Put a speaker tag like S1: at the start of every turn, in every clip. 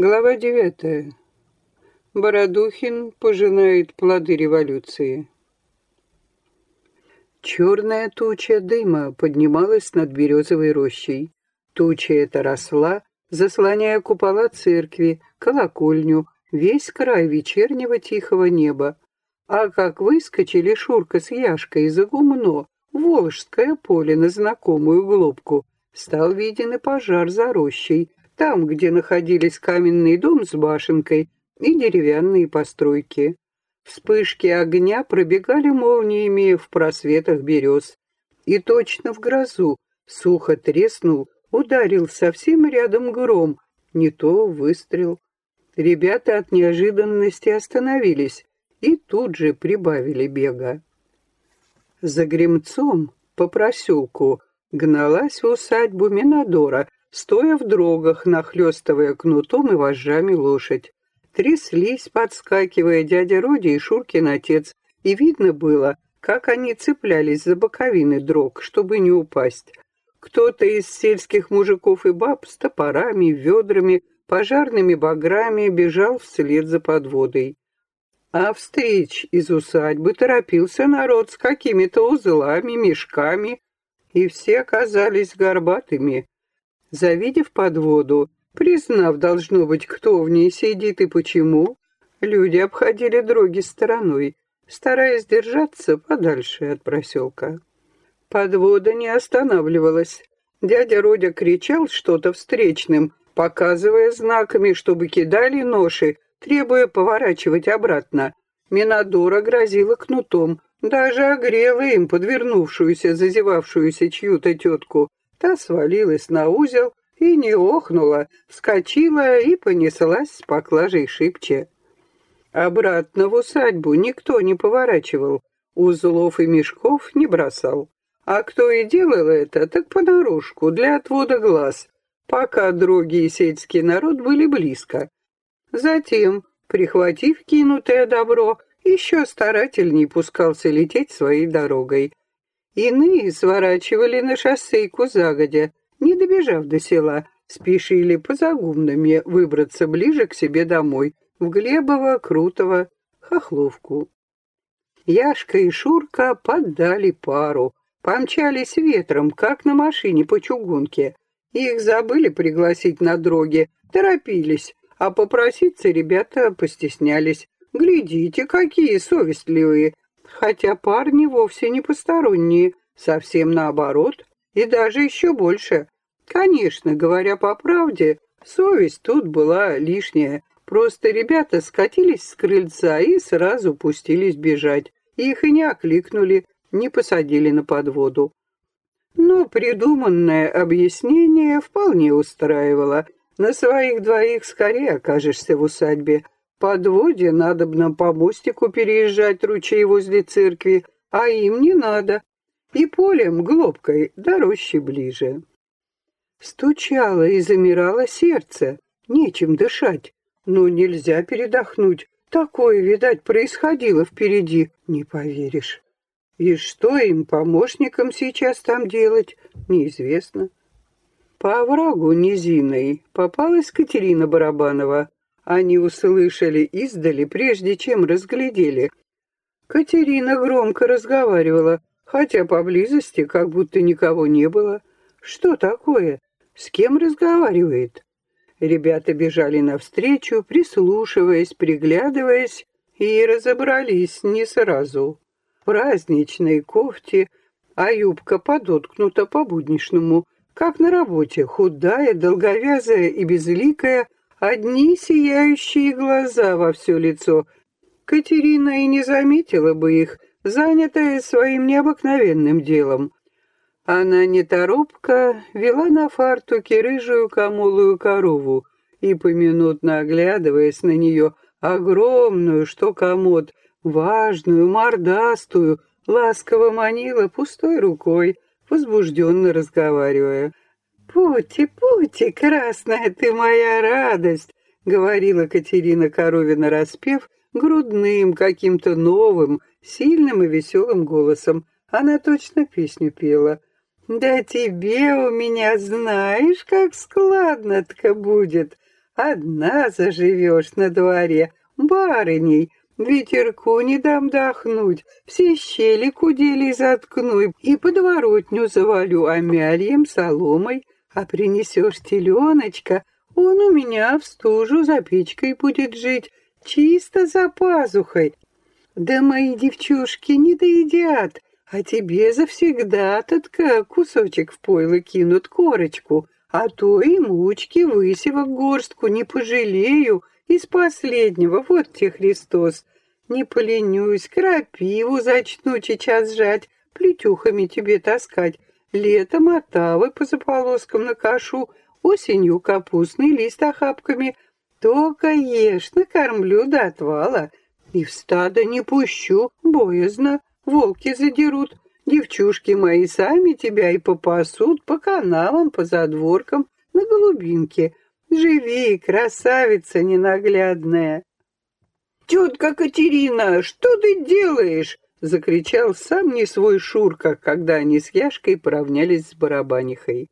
S1: Глава девятая. Бородухин пожинает плоды революции. Черная туча дыма поднималась над березовой рощей. Туча эта росла, заслоняя купола церкви, колокольню, весь край вечернего тихого неба. А как выскочили Шурка с Яшкой из гумно, Волжское поле на знакомую глубку, стал виден и пожар за рощей, там, где находились каменный дом с башенкой и деревянные постройки. Вспышки огня пробегали молниями в просветах берез. И точно в грозу сухо треснул, ударил совсем рядом гром, не то выстрел. Ребята от неожиданности остановились и тут же прибавили бега. За гремцом по проселку гналась в усадьбу Минадора, стоя в дрогах, нахлестывая кнутом и вожжами лошадь. Тряслись, подскакивая дядя Роди и Шуркин отец, и видно было, как они цеплялись за боковины дрог, чтобы не упасть. Кто-то из сельских мужиков и баб с топорами, ведрами, пожарными баграми бежал вслед за подводой. А встреч из усадьбы торопился народ с какими-то узлами, мешками, и все оказались горбатыми. Завидев подводу, признав, должно быть, кто в ней сидит и почему, люди обходили дороги стороной, стараясь держаться подальше от проселка. Подвода не останавливалась. Дядя Родя кричал что-то встречным, показывая знаками, чтобы кидали ноши, требуя поворачивать обратно. Минадора грозила кнутом, даже огрела им подвернувшуюся, зазевавшуюся чью-то тетку. Та свалилась на узел и не охнула, вскочила и понеслась с поклажей шибче. Обратно в усадьбу никто не поворачивал, узлов и мешков не бросал. А кто и делал это, так понарошку, для отвода глаз, пока дроги и сельский народ были близко. Затем, прихватив кинутое добро, еще старательней пускался лететь своей дорогой. Иные сворачивали на шоссейку загодя, не добежав до села, спешили по загумнами выбраться ближе к себе домой, в Глебово, Крутово, Хохловку. Яшка и Шурка поддали пару, помчались ветром, как на машине по чугунке. Их забыли пригласить на дроге, торопились, а попроситься ребята постеснялись. Глядите, какие совестливые. Хотя парни вовсе не посторонние, совсем наоборот, и даже еще больше. Конечно, говоря по правде, совесть тут была лишняя. Просто ребята скатились с крыльца и сразу пустились бежать. Их и не окликнули, не посадили на подводу. Но придуманное объяснение вполне устраивало — на своих двоих скорее окажешься в усадьбе. Подводе надо бы нам по мостику переезжать ручей возле церкви, а им не надо. И полем, глобкой, до рощи ближе. Стучало и замирало сердце, нечем дышать. Но нельзя передохнуть. Такое, видать, происходило впереди, не поверишь. И что им, помощникам, сейчас там делать, неизвестно. По оврагу низиной попалась Катерина Барабанова. Они услышали издали, прежде чем разглядели. Катерина громко разговаривала, хотя поблизости как будто никого не было. Что такое? С кем разговаривает? Ребята бежали навстречу, прислушиваясь, приглядываясь, и разобрались не сразу. В праздничной кофте, а юбка подоткнута по-будничному — как на работе, худая, долговязая и безликая, одни сияющие глаза во все лицо. Катерина и не заметила бы их, занятая своим необыкновенным делом. Она неторопко вела на фартуке рыжую камулую корову и, поминутно оглядываясь на нее, огромную, что комод, важную, мордастую, ласково манила пустой рукой, возбужденно разговаривая. «Пути, пути, красная ты моя радость!» — говорила Катерина Коровина распев грудным, каким-то новым, сильным и веселым голосом. Она точно песню пела. «Да тебе у меня знаешь, как складно-то будет, Одна заживешь на дворе, барыней, ветерку не дам дохнуть, все щели кудели заткну и подворотню завалю амяльем, соломой, а принесешь теленочка, он у меня в стужу за печкой будет жить, чисто за пазухой. Да мои девчушки не доедят, а тебе завсегда татка кусочек в пойло кинут корочку, а то и мучки высевок горстку не пожалею, из последнего, вот те Христос. Не поленюсь, крапиву зачну сейчас жать, плетюхами тебе таскать. Летом отавы по заполоскам накашу, осенью капустный лист охапками. Только ешь, накормлю до отвала. И в стадо не пущу, боязно, волки задерут. Девчушки мои сами тебя и попасут по канавам, по задворкам, на голубинке. Живи, красавица ненаглядная. «Тетка Катерина, что ты делаешь?» — закричал сам не свой Шурка, когда они с Яшкой поравнялись с барабанихой.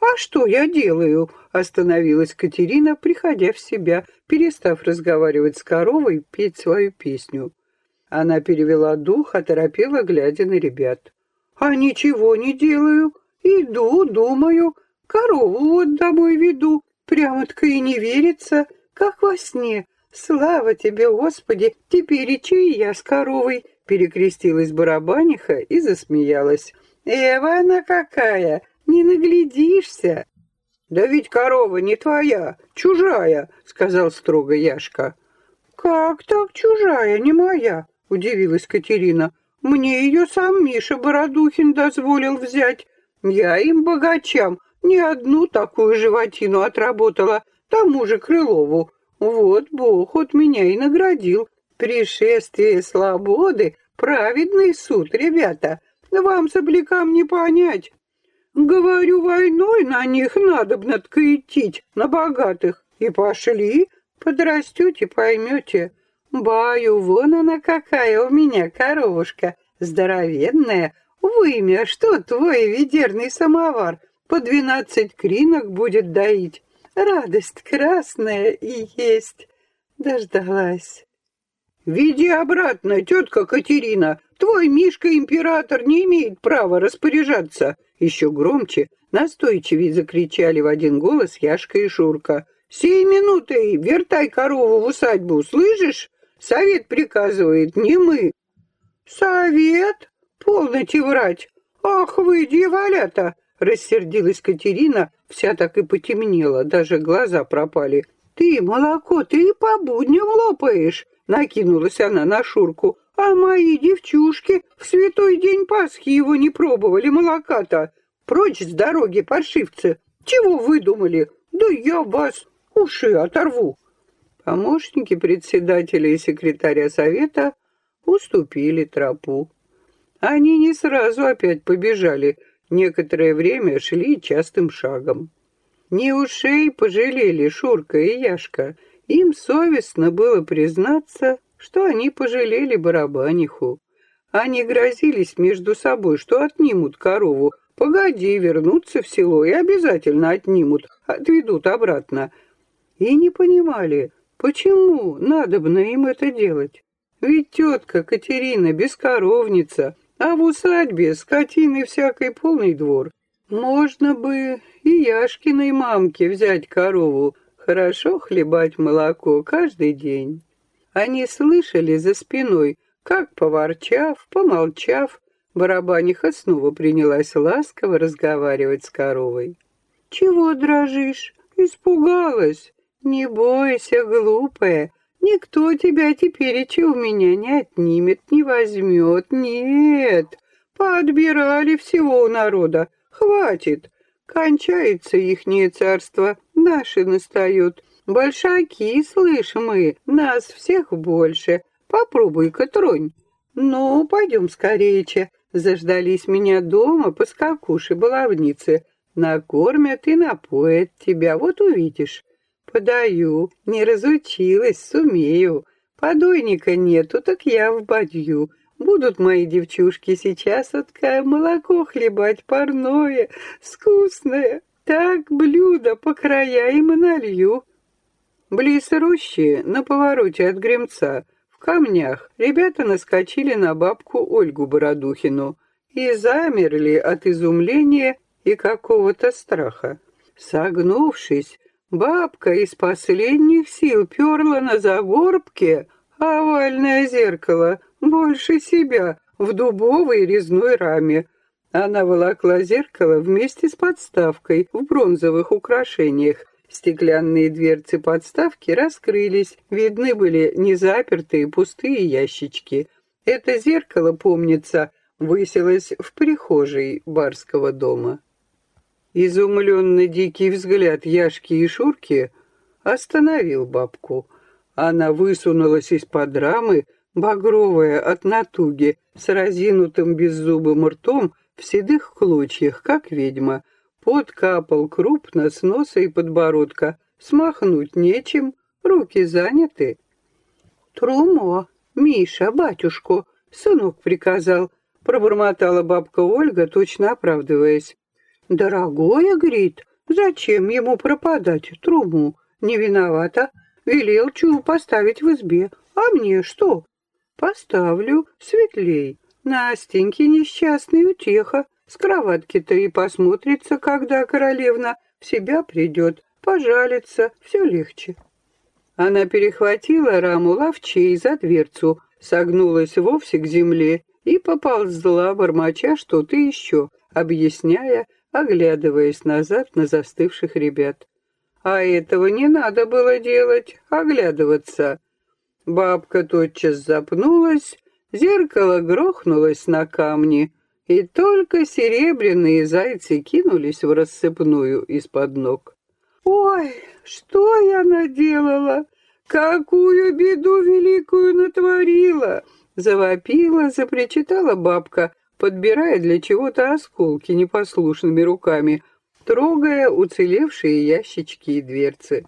S1: «А что я делаю?» — остановилась Катерина, приходя в себя, перестав разговаривать с коровой, петь свою песню. Она перевела дух, оторопела, глядя на ребят. «А ничего не делаю. Иду, думаю. Корову вот домой веду. Прямо-таки и не верится, как во сне. Слава тебе, Господи, теперь и чей я с коровой!» Перекрестилась барабаниха и засмеялась. «Эва она какая! Не наглядишься!» «Да ведь корова не твоя, чужая!» — сказал строго Яшка. «Как так чужая, не моя?» — удивилась Катерина. «Мне ее сам Миша Бородухин дозволил взять. Я им, богачам, не одну такую животину отработала, тому же Крылову. Вот Бог от меня и наградил. Пришествие свободы, праведный суд, ребята. Вам, соблякам, не понять. Говорю, войной на них надобно ткаетить, на богатых. И пошли, подрастете, поймете. Баю, вон она какая у меня коровушка, здоровенная. Вымя, что твой ведерный самовар по двенадцать кринок будет доить. Радость красная и есть. Дождалась. «Веди обратно, тетка Катерина. Твой Мишка-император не имеет права распоряжаться!» Еще громче, настойчивее закричали в один голос Яшка и Шурка. «Сей минутой вертай корову в усадьбу, слышишь? Совет приказывает, не мы». «Совет? Полноте врать! Ах вы, дьяволята!» Рассердилась Катерина, вся так и потемнела, даже глаза пропали. «Ты молоко, ты по будням лопаешь!» Накинулась она на Шурку. «А мои девчушки в святой день Пасхи его не пробовали молока-то! Прочь с дороги, паршивцы! Чего вы думали? Да я вас уши оторву!» Помощники председателя и секретаря совета уступили тропу. Они не сразу опять побежали — некоторое время шли частым шагом. Не ушей пожалели Шурка и Яшка. Им совестно было признаться, что они пожалели барабаниху. Они грозились между собой, что отнимут корову. Погоди, вернутся в село и обязательно отнимут, отведут обратно. И не понимали, почему надобно им это делать. Ведь тетка Катерина бескоровница, а в усадьбе скотины всякой полный двор. Можно бы и Яшкиной мамке взять корову, хорошо хлебать молоко каждый день. Они слышали за спиной, как, поворчав, помолчав, барабаниха снова принялась ласково разговаривать с коровой. «Чего дрожишь? Испугалась? Не бойся, глупая, Никто тебя теперь у меня не отнимет, не возьмет, нет. Подбирали всего у народа, хватит. Кончается ихнее царство, наши настают. Большаки, слышь мы, нас всех больше. Попробуй-ка тронь. Ну, пойдем скорее, Заждались меня дома поскакуши баловницы. Накормят и напоят тебя, вот увидишь. Подаю, не разучилась, сумею. Подойника нету, так я в бадью. Будут мои девчушки сейчас откая молоко хлебать парное, вкусное. Так блюдо по края им налью. Близ рощи, на повороте от Гремца, в камнях, ребята наскочили на бабку Ольгу Бородухину и замерли от изумления и какого-то страха. Согнувшись, бабка из последних сил перла на загорбке овальное зеркало, больше себя, в дубовой резной раме. Она волокла зеркало вместе с подставкой в бронзовых украшениях. Стеклянные дверцы подставки раскрылись, видны были незапертые пустые ящички. Это зеркало, помнится, высилось в прихожей барского дома. Изумленный дикий взгляд Яшки и Шурки остановил бабку. Она высунулась из-под рамы, багровая от натуги, с разинутым беззубым ртом в седых клочьях, как ведьма. Пот капал крупно с носа и подбородка. Смахнуть нечем, руки заняты. «Трумо, Миша, батюшку, сынок приказал», — пробормотала бабка Ольга, точно оправдываясь. «Дорогое, — говорит, — зачем ему пропадать, Труму? Не виновата. Велел чу поставить в избе. А мне что? Поставлю светлей. Настеньке несчастный утеха. С кроватки-то и посмотрится, когда королевна в себя придет. Пожалится, все легче. Она перехватила раму ловчей за дверцу, согнулась вовсе к земле и поползла, бормоча что-то еще, объясняя, оглядываясь назад на застывших ребят. А этого не надо было делать, оглядываться. Бабка тотчас запнулась, зеркало грохнулось на камни, и только серебряные зайцы кинулись в рассыпную из-под ног. «Ой, что я наделала? Какую беду великую натворила!» Завопила, запричитала бабка, подбирая для чего-то осколки непослушными руками, трогая уцелевшие ящички и дверцы.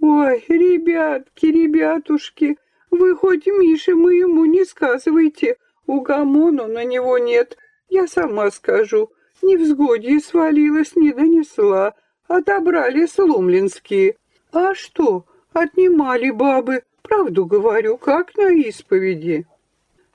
S1: «Ой, ребятки, ребятушки, вы хоть Мише моему не сказывайте, угомону на него нет, я сама скажу. Невзгодье свалилась, не донесла, отобрали сломлинские. А что, отнимали бабы, правду говорю, как на исповеди».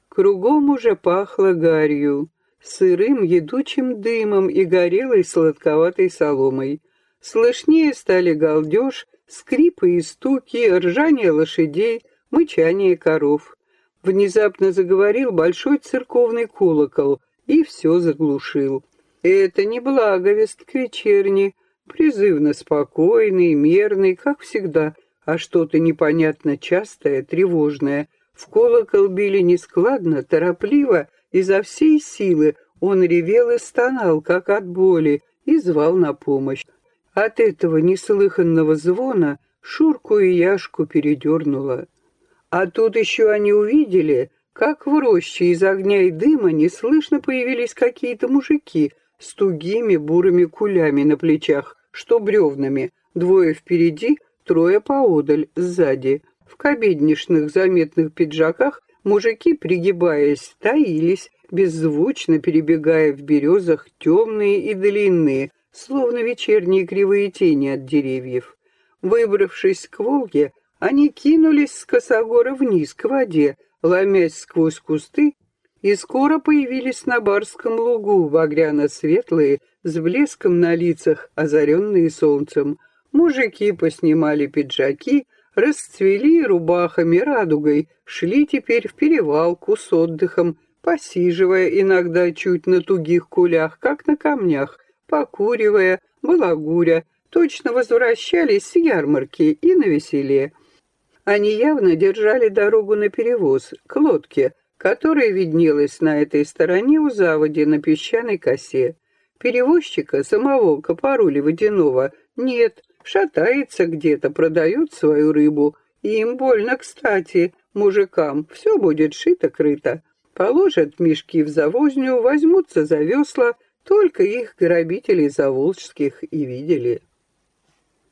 S1: Кругом уже пахло гарью, сырым едучим дымом и горелой сладковатой соломой. Слышнее стали галдеж, скрипы и стуки, ржание лошадей, мычание коров. Внезапно заговорил большой церковный колокол и все заглушил. Это не благовест к вечерне, призывно спокойный, мерный, как всегда, а что-то непонятно частое, тревожное — в колокол били нескладно, торопливо, изо всей силы он ревел и стонал, как от боли, и звал на помощь. От этого неслыханного звона Шурку и Яшку передернуло. А тут еще они увидели, как в роще из огня и дыма неслышно появились какие-то мужики с тугими бурыми кулями на плечах, что бревнами, двое впереди, трое поодаль, сзади. В кабеднишных заметных пиджаках мужики, пригибаясь, таились, беззвучно перебегая в березах темные и длинные, словно вечерние кривые тени от деревьев. Выбравшись к Волге, они кинулись с косогора вниз к воде, ломясь сквозь кусты, и скоро появились на барском лугу, багряно-светлые, с блеском на лицах, озаренные солнцем. Мужики поснимали пиджаки, расцвели рубахами радугой, шли теперь в перевалку с отдыхом, посиживая иногда чуть на тугих кулях, как на камнях, покуривая, балагуря, точно возвращались с ярмарки и на веселе. Они явно держали дорогу на перевоз, к лодке, которая виднелась на этой стороне у заводи на песчаной косе. Перевозчика, самого Копорули Водяного, нет, шатается где-то, продает свою рыбу. И им больно кстати, мужикам, все будет шито-крыто. Положат мешки в завозню, возьмутся за весла, только их грабителей заволжских и видели.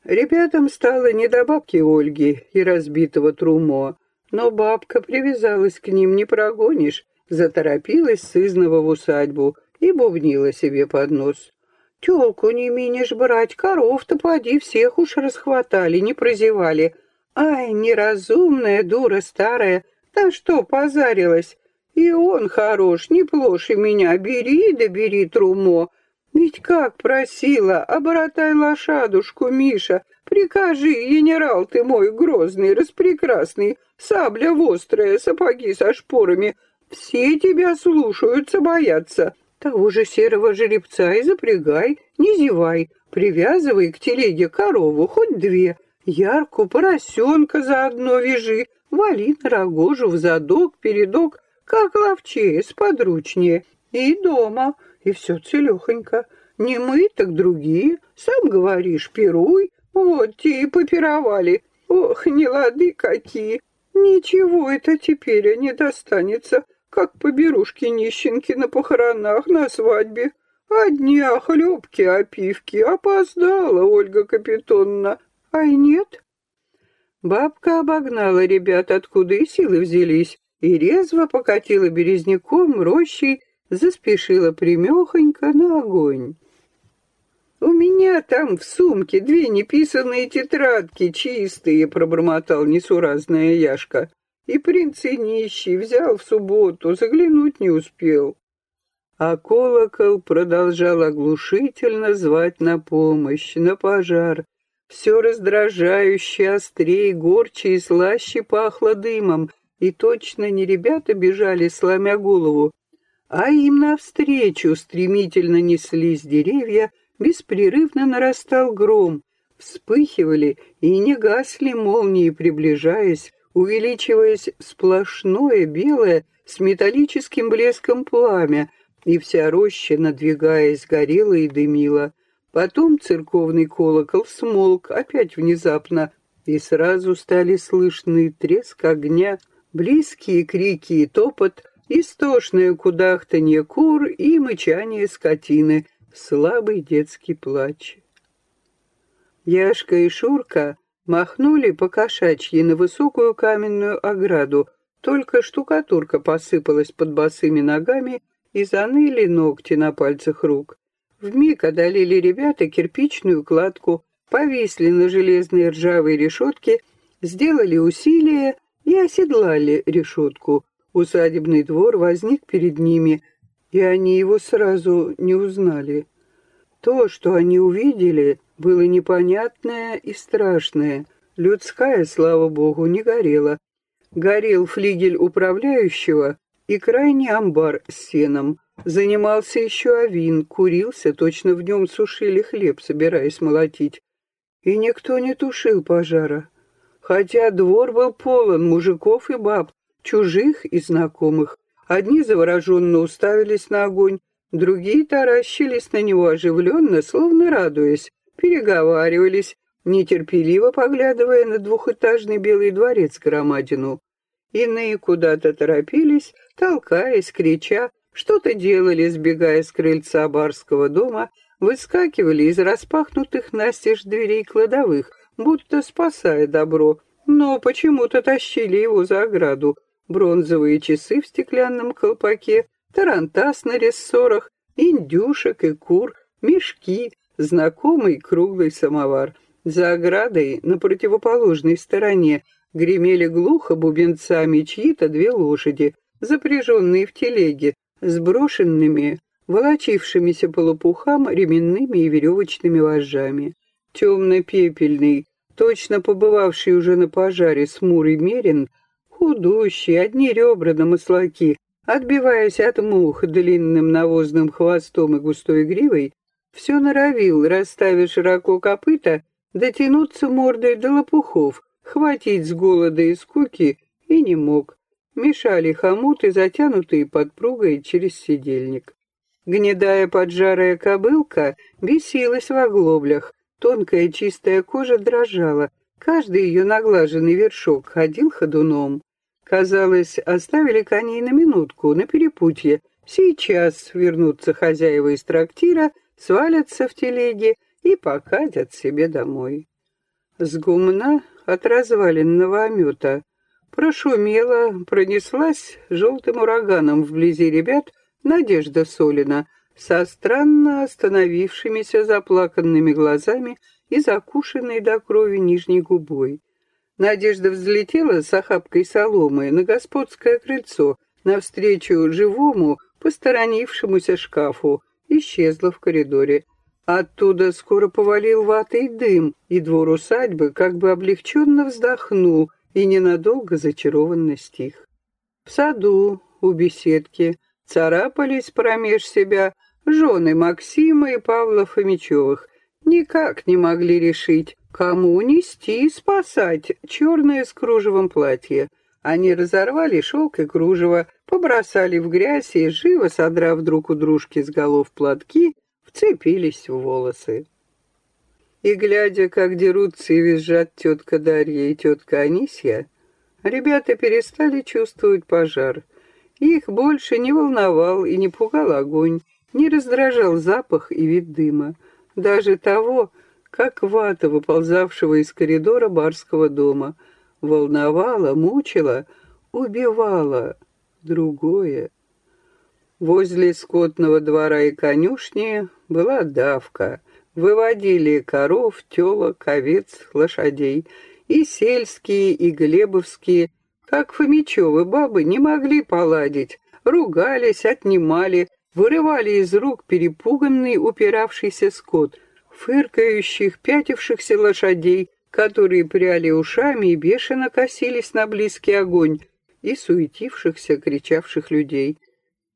S1: Ребятам стало не до бабки Ольги и разбитого Трумо, но бабка привязалась к ним, не прогонишь, заторопилась сызного в усадьбу и бубнила себе под нос. Тёлку не минешь брать, коров-то поди всех уж расхватали, не прозевали. Ай, неразумная дура старая, да что позарилась? И он хорош, не плоши меня, бери да бери трумо. Ведь как просила, оборотай лошадушку, Миша, прикажи, генерал ты мой грозный, распрекрасный, сабля вострая, сапоги со шпорами, все тебя слушаются, боятся. Того же серого жеребца и запрягай, не зевай, привязывай к телеге корову, хоть две, ярку поросенка заодно вяжи, вали на рогожу в задок, передок, как ловчее, сподручнее. И дома, и все целехонько. Не мы, так другие. Сам говоришь, пируй. Вот те и попировали. Ох, не лады какие. Ничего это теперь не достанется, как поберушки нищенки на похоронах, на свадьбе. Одни охлебки, опивки. Опоздала Ольга Капитонна. Ай, нет? Бабка обогнала ребят, откуда и силы взялись, и резво покатила березняком рощей, заспешила примехонько на огонь. «У меня там в сумке две неписанные тетрадки чистые», — пробормотал несуразная Яшка. «И принц и нищий взял в субботу, заглянуть не успел». А колокол продолжал оглушительно звать на помощь, на пожар. Все раздражающе, острее, горче и слаще пахло дымом, и точно не ребята бежали, сломя голову, а им навстречу стремительно неслись деревья, беспрерывно нарастал гром, вспыхивали и не гасли молнии, приближаясь, увеличиваясь сплошное белое с металлическим блеском пламя, и вся роща, надвигаясь, горела и дымила. Потом церковный колокол смолк опять внезапно, и сразу стали слышны треск огня, Близкие крики и топот, истошное кудахтанье кур и мычание скотины, слабый детский плач. Яшка и Шурка махнули по кошачьи на высокую каменную ограду, только штукатурка посыпалась под босыми ногами и заныли ногти на пальцах рук. Вмиг одолели ребята кирпичную кладку, повисли на железной ржавой решетке, сделали усилие и оседлали решетку. Усадебный двор возник перед ними, и они его сразу не узнали. То, что они увидели, было непонятное и страшное. Людская, слава богу, не горела. Горел флигель управляющего и крайний амбар с сеном. Занимался еще авин, курился, точно в нем сушили хлеб, собираясь молотить. И никто не тушил пожара хотя двор был полон мужиков и баб, чужих и знакомых. Одни завороженно уставились на огонь, другие таращились на него оживленно, словно радуясь, переговаривались, нетерпеливо поглядывая на двухэтажный белый дворец громадину. Иные куда-то торопились, толкаясь, крича, что-то делали, сбегая с крыльца барского дома, выскакивали из распахнутых настежь дверей кладовых, будто спасая добро, но почему-то тащили его за ограду. Бронзовые часы в стеклянном колпаке, тарантас на рессорах, индюшек и кур, мешки, знакомый круглый самовар. За оградой, на противоположной стороне, гремели глухо бубенцами чьи-то две лошади, запряженные в телеге, сброшенными, волочившимися по лопухам ременными и веревочными вожжами темно-пепельный, точно побывавший уже на пожаре смурый мерин, худущий, одни ребра на маслаки, отбиваясь от мух длинным навозным хвостом и густой гривой, все норовил, расставив широко копыта, дотянуться мордой до лопухов, хватить с голода и скуки, и не мог. Мешали хомуты, затянутые подпругой через сидельник. Гнедая поджарая кобылка бесилась в оглоблях, Тонкая чистая кожа дрожала, каждый ее наглаженный вершок ходил ходуном. Казалось, оставили коней на минутку, на перепутье. Сейчас вернутся хозяева из трактира, свалятся в телеге и покатят себе домой. С гумна от разваленного омета прошумела, пронеслась желтым ураганом вблизи ребят Надежда Солина, со странно остановившимися заплаканными глазами и закушенной до крови нижней губой. Надежда взлетела с охапкой соломы на господское крыльцо навстречу живому, посторонившемуся шкафу, исчезла в коридоре. Оттуда скоро повалил ватый дым, и двор усадьбы как бы облегченно вздохнул и ненадолго зачарованно стих. В саду, у беседки, царапались промеж себя жены Максима и Павла Фомичевых. Никак не могли решить, кому нести и спасать черное с кружевом платье. Они разорвали шелк и кружево, побросали в грязь и, живо содрав друг у дружки с голов платки, вцепились в волосы. И, глядя, как дерутся и визжат тетка Дарья и тетка Анисья, ребята перестали чувствовать пожар. Их больше не волновал и не пугал огонь, не раздражал запах и вид дыма. Даже того, как вата, выползавшего из коридора барского дома, волновала, мучила, убивала другое. Возле скотного двора и конюшни была давка. Выводили коров, телок, овец, лошадей. И сельские, и глебовские, как Фомичевы бабы, не могли поладить. Ругались, отнимали, вырывали из рук перепуганный, упиравшийся скот, фыркающих, пятившихся лошадей, которые пряли ушами и бешено косились на близкий огонь, и суетившихся, кричавших людей.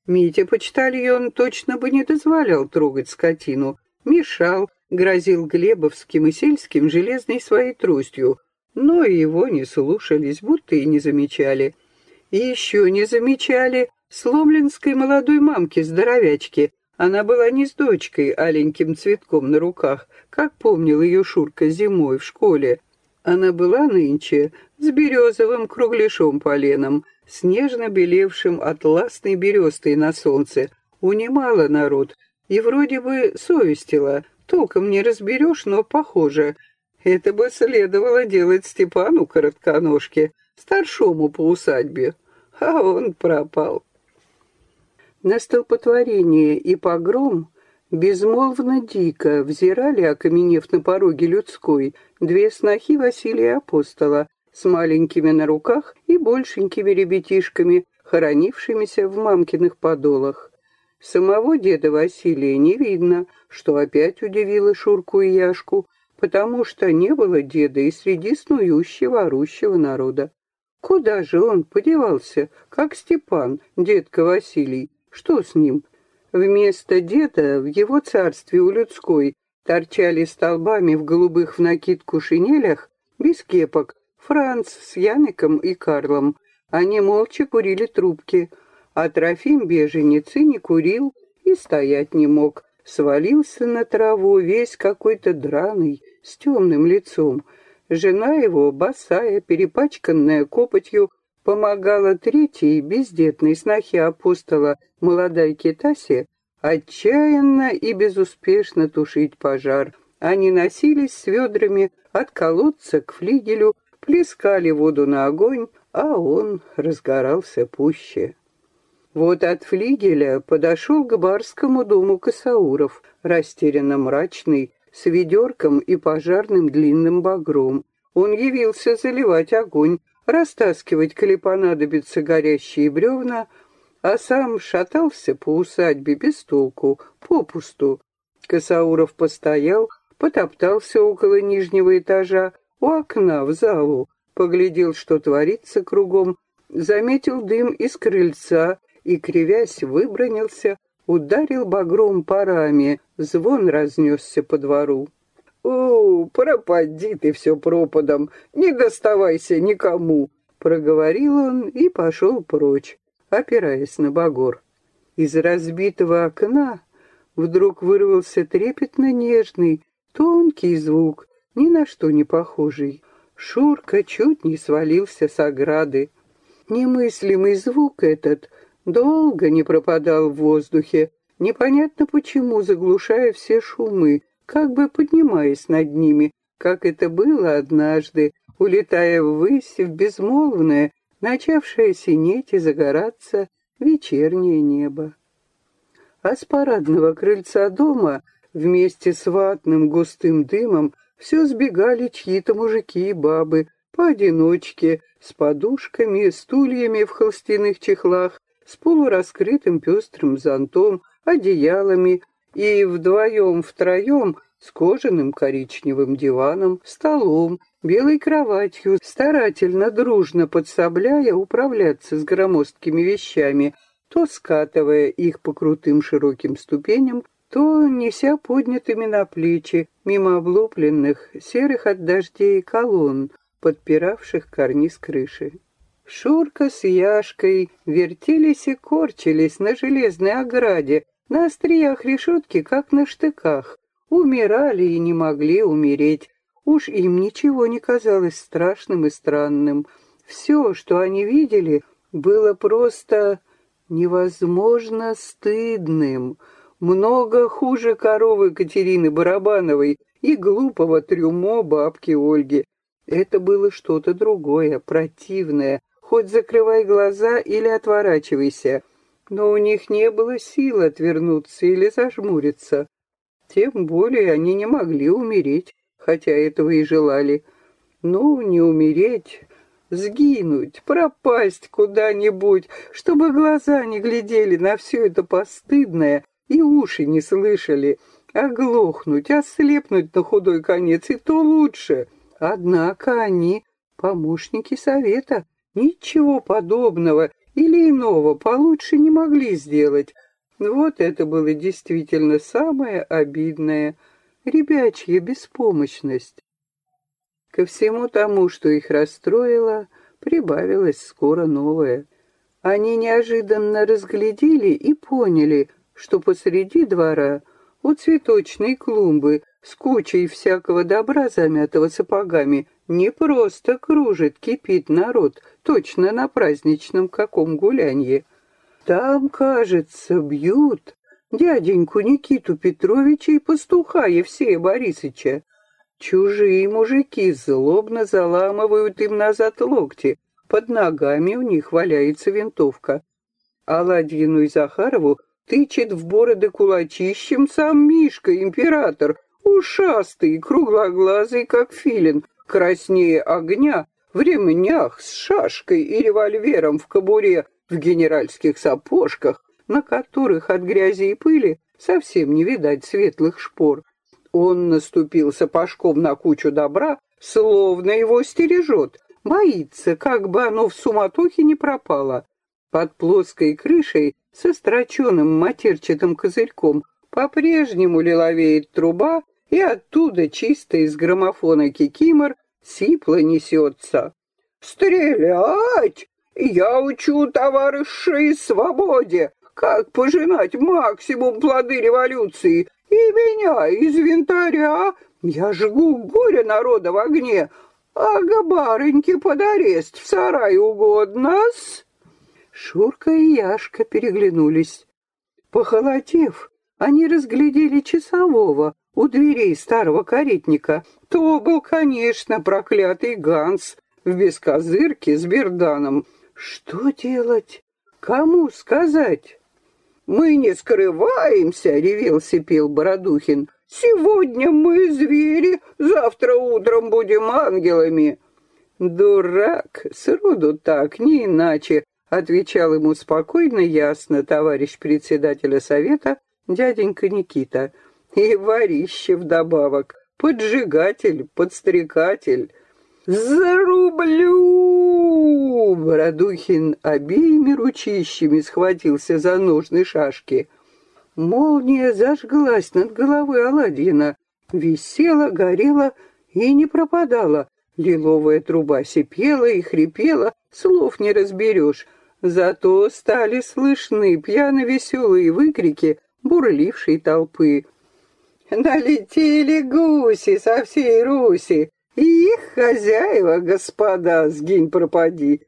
S1: Митя почтальон точно бы не дозволял трогать скотину, мешал, грозил Глебовским и сельским железной своей тростью, но его не слушались, будто и не замечали. И еще не замечали сломленской молодой мамки-здоровячки. Она была не с дочкой, аленьким цветком на руках, как помнил ее Шурка зимой в школе. Она была нынче с березовым кругляшом-поленом, снежно белевшим атласной берестой на солнце. Унимала народ и вроде бы совестила. Толком не разберешь, но похоже. Это бы следовало делать Степану Коротконожке, старшому по усадьбе. А он пропал. На столпотворение и погром безмолвно дико взирали, окаменев на пороге людской, две снохи Василия Апостола с маленькими на руках и большенькими ребятишками, хоронившимися в мамкиных подолах. Самого деда Василия не видно, что опять удивило Шурку и Яшку, потому что не было деда и среди снующего, орущего народа. Куда же он подевался, как Степан, дедка Василий? Что с ним? Вместо деда в его царстве у людской торчали столбами в голубых в накидку шинелях, без кепок, Франц с Яныком и Карлом. Они молча курили трубки, а Трофим беженец и не курил, и стоять не мог. Свалился на траву, весь какой-то драный, с темным лицом. Жена его, босая, перепачканная копотью, помогала третьей бездетной снохе апостола, молодайке Тасе, отчаянно и безуспешно тушить пожар. Они носились с ведрами от колодца к флигелю, плескали воду на огонь, а он разгорался пуще. Вот от флигеля подошел к барскому дому Косауров, растерянно мрачный, с ведерком и пожарным длинным багром. Он явился заливать огонь, растаскивать, коли понадобится, горящие бревна, а сам шатался по усадьбе без толку, попусту. Косауров постоял, потоптался около нижнего этажа, у окна в залу, поглядел, что творится кругом, заметил дым из крыльца и, кривясь, выбронился, ударил багром парами, звон разнесся по двору. «О, пропади ты все пропадом, не доставайся никому!» Проговорил он и пошел прочь, опираясь на багор. Из разбитого окна вдруг вырвался трепетно нежный, тонкий звук, ни на что не похожий. Шурка чуть не свалился с ограды. Немыслимый звук этот долго не пропадал в воздухе, непонятно почему заглушая все шумы, как бы поднимаясь над ними, как это было однажды, улетая ввысь в безмолвное, начавшее синеть и загораться вечернее небо. а с парадного крыльца дома вместе с ватным густым дымом все сбегали чьи-то мужики и бабы, поодиночке, с подушками, стульями в холстяных чехлах, с полураскрытым пестрым зонтом, одеялами и вдвоем-втроем с кожаным коричневым диваном, столом, белой кроватью, старательно, дружно подсобляя управляться с громоздкими вещами, то скатывая их по крутым широким ступеням, то неся поднятыми на плечи мимо облупленных, серых от дождей колонн, подпиравших карниз крыши. Шурка с Яшкой вертелись и корчились на железной ограде, на остриях решетки, как на штыках. Умирали и не могли умереть. Уж им ничего не казалось страшным и странным. Все, что они видели, было просто невозможно стыдным. Много хуже коровы Катерины Барабановой и глупого трюмо бабки Ольги. Это было что-то другое, противное, хоть закрывай глаза или отворачивайся. Но у них не было сил отвернуться или зажмуриться. Тем более они не могли умереть, хотя этого и желали. Ну, не умереть, сгинуть, пропасть куда-нибудь, чтобы глаза не глядели на все это постыдное и уши не слышали, оглохнуть, ослепнуть на худой конец, и то лучше. Однако они помощники совета, ничего подобного или иного получше не могли сделать. Вот это было действительно самое обидное, ребячья беспомощность. Ко всему тому, что их расстроило, прибавилось скоро новое. Они неожиданно разглядели и поняли, что посреди двора у цветочной клумбы с кучей всякого добра, замятого сапогами, не просто кружит, кипит народ, точно на праздничном каком гулянье. Там, кажется, бьют дяденьку Никиту Петровича и пастуха Евсея Борисыча. Чужие мужики злобно заламывают им назад локти, под ногами у них валяется винтовка. Аладьину и Захарову тычет в бороды кулачищем сам Мишка, император, ушастый, круглоглазый, как филин, краснее огня, в ремнях с шашкой и револьвером в кобуре, в генеральских сапожках, на которых от грязи и пыли совсем не видать светлых шпор. Он наступил сапожком на кучу добра, словно его стережет, боится, как бы оно в суматохе не пропало. Под плоской крышей со строченным матерчатым козырьком по-прежнему лиловеет труба, и оттуда чисто из граммофона кикимор сипло несется. «Стрелять! Я учу товарищей свободе, как пожинать максимум плоды революции, и меня из винтаря я жгу горе народа в огне, а габарыньки под арест в сарай угодно-с?» Шурка и Яшка переглянулись. Похолодев, они разглядели часового у дверей старого каретника. То был, конечно, проклятый Ганс в бескозырке с берданом. Что делать? Кому сказать? «Мы не скрываемся!» — ревел сипел Бородухин. «Сегодня мы звери, завтра утром будем ангелами!» «Дурак! Сроду так, не иначе!» — отвечал ему спокойно, ясно товарищ председателя совета, дяденька Никита. И ворище вдобавок, поджигатель, подстрекатель. «Зарублю!» Бородухин обеими ручищами схватился за ножны шашки. Молния зажглась над головой Аладдина, висела, горела и не пропадала. Лиловая труба сипела и хрипела, слов не разберешь. Зато стали слышны пьяно-веселые выкрики бурлившей толпы. Налетели гуси со всей Руси, их хозяева, господа, сгинь пропади.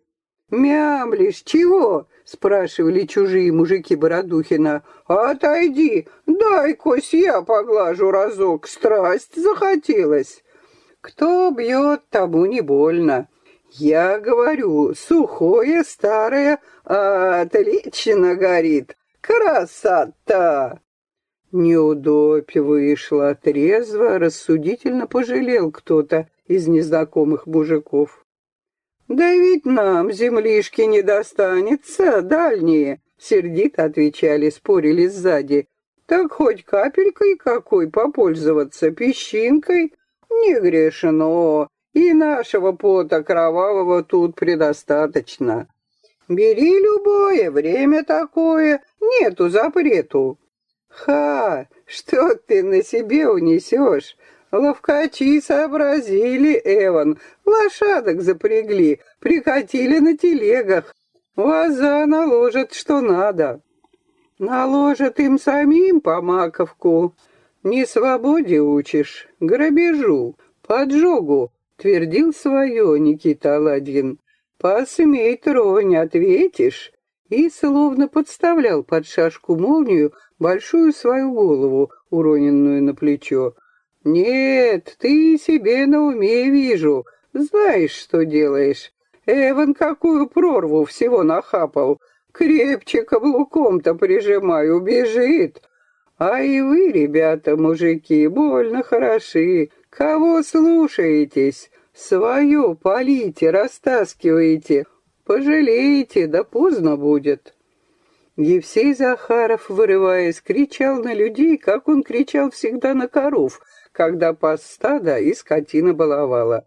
S1: Мямлишь, чего? спрашивали чужие мужики Бородухина. Отойди, дай кось я поглажу разок, страсть захотелось. Кто бьет, тому не больно. Я говорю, сухое, старое, отлично горит. Красота!» Неудобь вышла трезво, рассудительно пожалел кто-то из незнакомых мужиков. «Да ведь нам землишки не достанется, дальние!» Сердито отвечали, спорили сзади. «Так хоть капелькой какой попользоваться, песчинкой? Не грешно, и нашего пота кровавого тут предостаточно. Бери любое, время такое, нету запрету». «Ха! Что ты на себе унесешь? Ловкачи сообразили, Эван, лошадок запрягли, прикатили на телегах. Ваза наложат, что надо. Наложат им самим по маковку. Не свободе учишь, грабежу, поджогу, твердил свое Никита Аладдин. Посмей, тронь, ответишь. И словно подставлял под шашку молнию большую свою голову, уроненную на плечо. «Нет, ты себе на уме вижу, знаешь, что делаешь. Эван какую прорву всего нахапал, крепче каблуком-то прижимаю, бежит. А и вы, ребята, мужики, больно хороши. Кого слушаетесь? Свое полите, растаскиваете. Пожалеете, да поздно будет». Евсей Захаров, вырываясь, кричал на людей, как он кричал всегда на коров, когда пас стада и скотина баловала.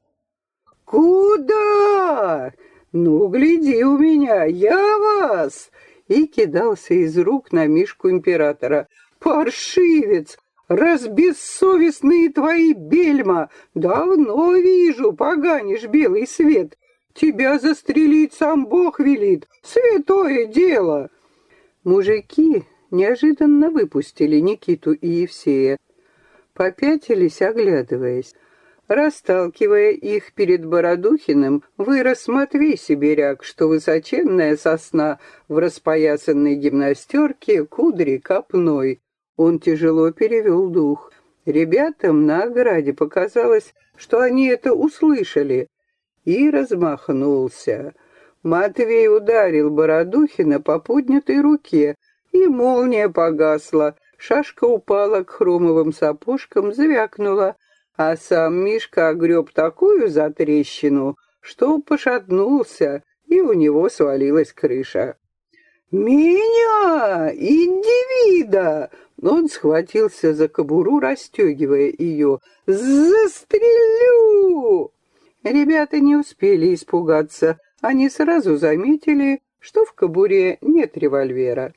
S1: «Куда? Ну, гляди у меня, я вас!» И кидался из рук на Мишку императора. «Паршивец! Разбессовестные твои бельма! Давно вижу, поганишь белый свет! Тебя застрелить сам Бог велит! Святое дело!» Мужики неожиданно выпустили Никиту и Евсея, попятились, оглядываясь. Расталкивая их перед Бородухиным, вырос Матвей Сибиряк, что высоченная сосна в распоясанной гимнастерке кудри копной. Он тяжело перевел дух. Ребятам на ограде показалось, что они это услышали, и размахнулся. Матвей ударил Бородухина по поднятой руке, и молния погасла, шашка упала к хромовым сапожкам, звякнула, а сам Мишка огреб такую затрещину, что пошатнулся, и у него свалилась крыша. «Меня! Индивида!» Он схватился за кобуру, расстегивая ее. «Застрелю!» Ребята не успели испугаться. Они сразу заметили, что в кобуре нет револьвера.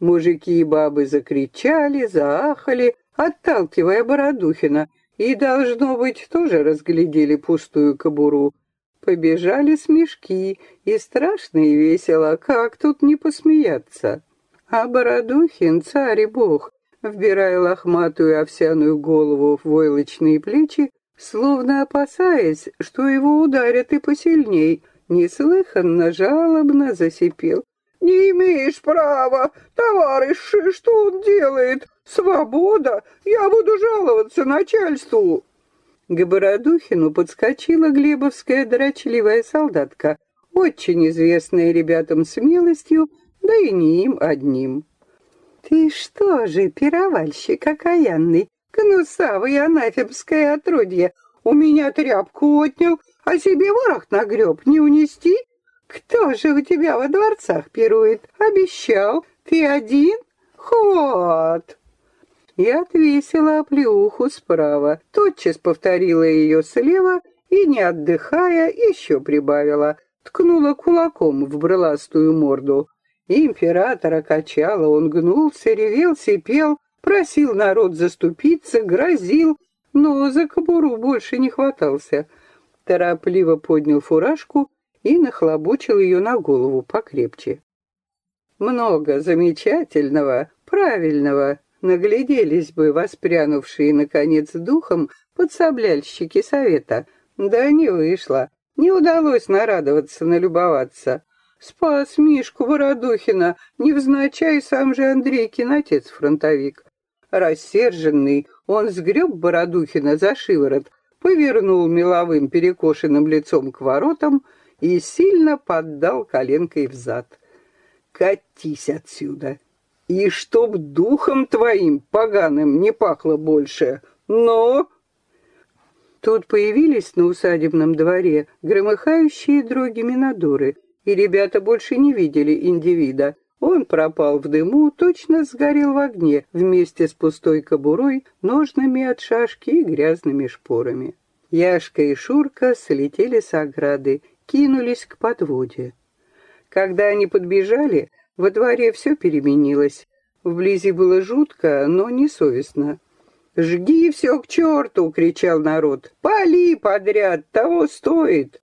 S1: Мужики и бабы закричали, заахали, отталкивая Бородухина, и, должно быть, тоже разглядели пустую кобуру. Побежали смешки, и страшно и весело, как тут не посмеяться. А Бородухин, царь и бог, вбирая лохматую овсяную голову в войлочные плечи, словно опасаясь, что его ударят и посильней, неслыханно жалобно засипел. «Не имеешь права, товарищ, что он делает? Свобода! Я буду жаловаться начальству!» К Бородухину подскочила глебовская дрочливая солдатка, очень известная ребятам смелостью, да и не им одним. «Ты что же, пировальщик окаянный, гнусавый анафемское отродье, у меня тряпку отнял, а себе ворох нагреб не унести? Кто же у тебя во дворцах пирует? Обещал, ты один? Ход!» и отвесила оплеуху справа, тотчас повторила ее слева и, не отдыхая, еще прибавила, ткнула кулаком в брыластую морду. Императора качало, он гнулся, ревел, сипел, просил народ заступиться, грозил, но за кобуру больше не хватался. Торопливо поднял фуражку и нахлобучил ее на голову покрепче. Много замечательного, правильного, Нагляделись бы воспрянувшие, наконец, духом подсобляльщики совета. Да не вышло, не удалось нарадоваться, налюбоваться. Спас Мишку Бородухина, невзначай сам же Андрейкин отец-фронтовик. Рассерженный, он сгреб Бородухина за шиворот, повернул меловым перекошенным лицом к воротам и сильно поддал коленкой взад. «Катись отсюда! И чтоб духом твоим поганым не пахло больше. Но...» Тут появились на усадебном дворе громыхающие дроги Минадоры, и ребята больше не видели индивида. Он пропал в дыму, точно сгорел в огне вместе с пустой кобурой, ножными от шашки и грязными шпорами. Яшка и Шурка слетели с ограды, кинулись к подводе. Когда они подбежали, во дворе все переменилось. Вблизи было жутко, но не совестно. «Жги все к черту!» — кричал народ. «Пали подряд, того стоит!»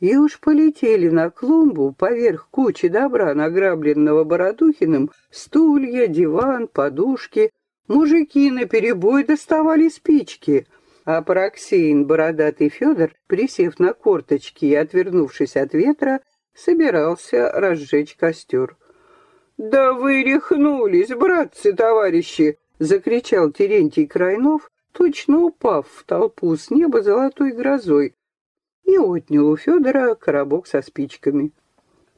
S1: И уж полетели на клумбу поверх кучи добра, награбленного Бородухиным, стулья, диван, подушки. Мужики наперебой доставали спички, а Параксеин, бородатый Федор, присев на корточки и отвернувшись от ветра, собирался разжечь костер. «Да вы рехнулись, братцы-товарищи!» — закричал Терентий Крайнов, точно упав в толпу с неба золотой грозой, и отнял у Федора коробок со спичками.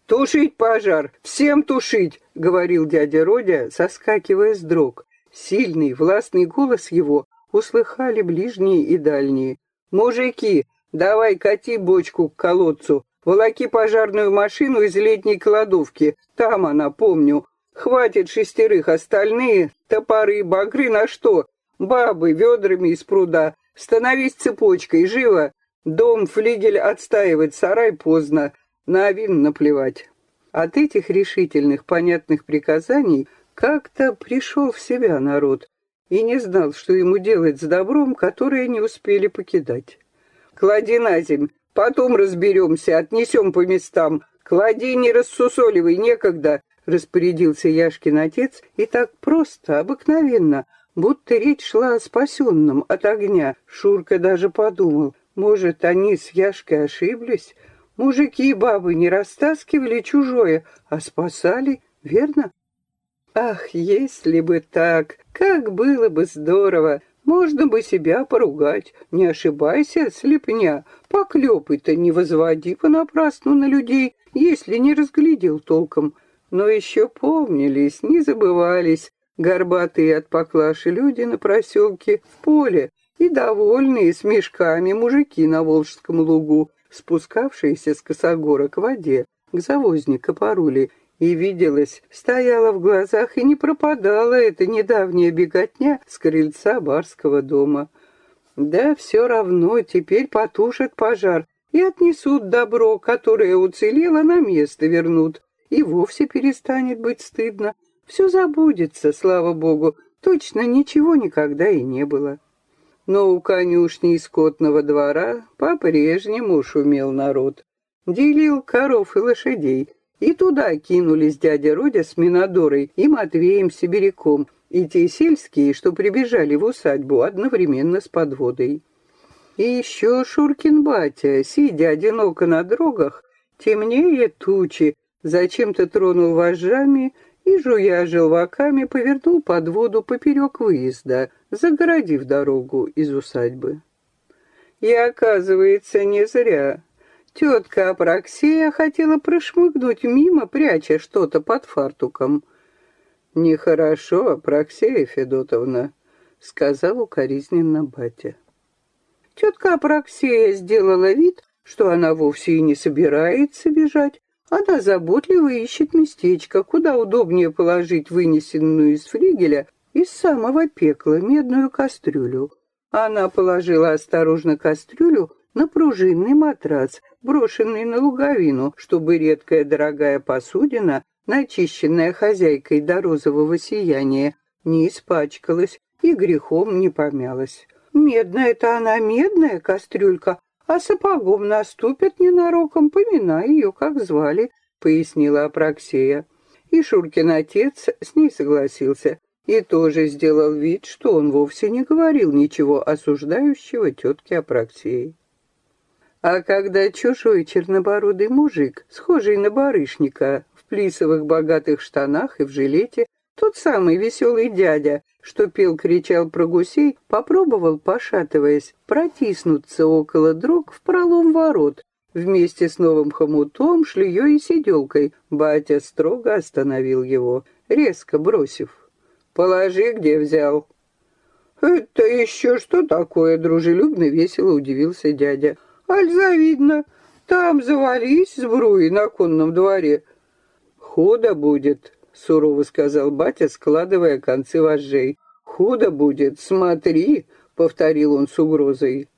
S1: «Тушить пожар! Всем тушить!» — говорил дядя Родя, соскакивая с дрог. Сильный, властный голос его услыхали ближние и дальние. «Мужики, давай кати бочку к колодцу, Волоки пожарную машину из летней кладовки. Там она, помню. Хватит шестерых, остальные — топоры, багры на что? Бабы ведрами из пруда. Становись цепочкой, живо. Дом, флигель отстаивать, сарай поздно. На вин наплевать. От этих решительных, понятных приказаний как-то пришел в себя народ и не знал, что ему делать с добром, которое не успели покидать. «Клади на земь, Потом разберемся, отнесем по местам. Клади, не рассусоливай, некогда, распорядился Яшкин отец, и так просто, обыкновенно, будто речь шла о спасенном от огня. Шурка даже подумал, может, они с Яшкой ошиблись? Мужики и бабы не растаскивали чужое, а спасали, верно? Ах, если бы так, как было бы здорово! Можно бы себя поругать. Не ошибайся, слепня. Поклепы-то не возводи понапрасну на людей, если не разглядел толком. Но еще помнились, не забывались горбатые от поклаши люди на проселке в поле и довольные с мешками мужики на Волжском лугу, спускавшиеся с косогора к воде, к завозника парули, и виделась, стояла в глазах и не пропадала эта недавняя беготня с крыльца барского дома. Да все равно теперь потушат пожар и отнесут добро, которое уцелело, на место вернут, и вовсе перестанет быть стыдно. Все забудется, слава богу, точно ничего никогда и не было. Но у конюшни и скотного двора по-прежнему шумел народ. Делил коров и лошадей, и туда кинулись дядя Родя с Минодорой и Матвеем Сибиряком, и те сельские, что прибежали в усадьбу одновременно с подводой. И еще Шуркин батя, сидя одиноко на дрогах, темнее тучи, зачем-то тронул вожжами и, жуя желваками, повернул подводу поперек выезда, загородив дорогу из усадьбы. И, оказывается, не зря. Тетка Апраксия хотела прошмыгнуть мимо, пряча что-то под фартуком. «Нехорошо, Апраксия Федотовна», — сказал укоризненно батя. Тетка Апраксия сделала вид, что она вовсе и не собирается бежать. Она заботливо ищет местечко, куда удобнее положить вынесенную из флигеля из самого пекла медную кастрюлю. Она положила осторожно кастрюлю на пружинный матрац, брошенный на луговину, чтобы редкая дорогая посудина, начищенная хозяйкой до розового сияния, не испачкалась и грехом не помялась. Медная-то она медная кастрюлька, а сапогом наступят ненароком, поминая ее, как звали, пояснила Апраксея. И Шуркин отец с ней согласился и тоже сделал вид, что он вовсе не говорил ничего осуждающего тетке Апраксеи. А когда чужой чернобородый мужик, схожий на барышника, в плисовых богатых штанах и в жилете, тот самый веселый дядя, что пел, кричал про гусей, попробовал, пошатываясь, протиснуться около дрог в пролом ворот, вместе с новым хомутом, шлеей и сиделкой. Батя строго остановил его. резко бросив. «Положи, где взял». «Это еще что такое?» — дружелюбно весело удивился дядя. «Аль завидно. Там завались сбруи на конном дворе». «Худо будет», — сурово сказал батя, складывая концы вожжей. «Худо будет, смотри», — повторил он с угрозой.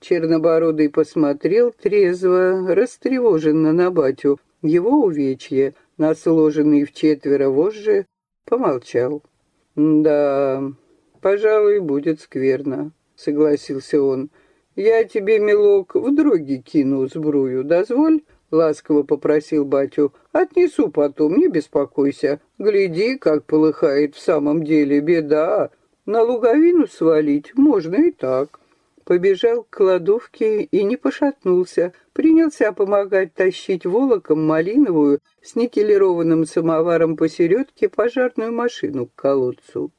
S1: Чернобородый посмотрел трезво, растревоженно на батю. Его увечье, на сложенный в четверо вожжи, помолчал. «Да, пожалуй, будет скверно», — согласился он. «Я тебе, милок, в дроги кину сбрую, дозволь?» — ласково попросил батю. «Отнесу потом, не беспокойся. Гляди, как полыхает в самом деле беда. На луговину свалить можно и так» побежал к кладовке и не пошатнулся, принялся помогать тащить волоком малиновую с никелированным самоваром посередке пожарную машину к колодцу.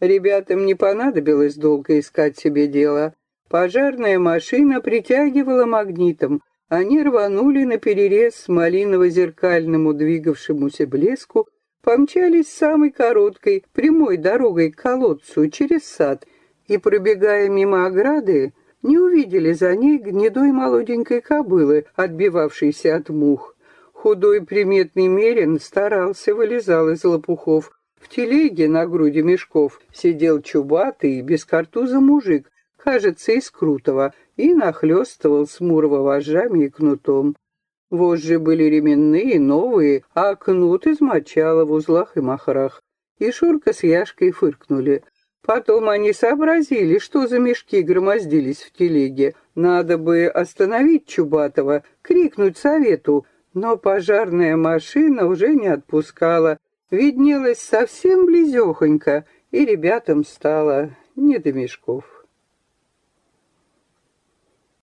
S1: Ребятам не понадобилось долго искать себе дело. Пожарная машина притягивала магнитом. Они рванули на перерез малиново-зеркальному двигавшемуся блеску, помчались самой короткой, прямой дорогой к колодцу через сад — и, пробегая мимо ограды, не увидели за ней гнедой молоденькой кобылы, отбивавшейся от мух. Худой приметный мерин старался, вылезал из лопухов. В телеге на груди мешков сидел чубатый, без картуза мужик, кажется, из Крутого, и нахлёстывал Смурова вожжами и кнутом. Вожжи были ременные, новые, а кнут измочало в узлах и махрах. И Шурка с Яшкой фыркнули. Потом они сообразили, что за мешки громоздились в телеге. Надо бы остановить Чубатова, крикнуть совету, но пожарная машина уже не отпускала. Виднелась совсем близехонько, и ребятам стало не до мешков.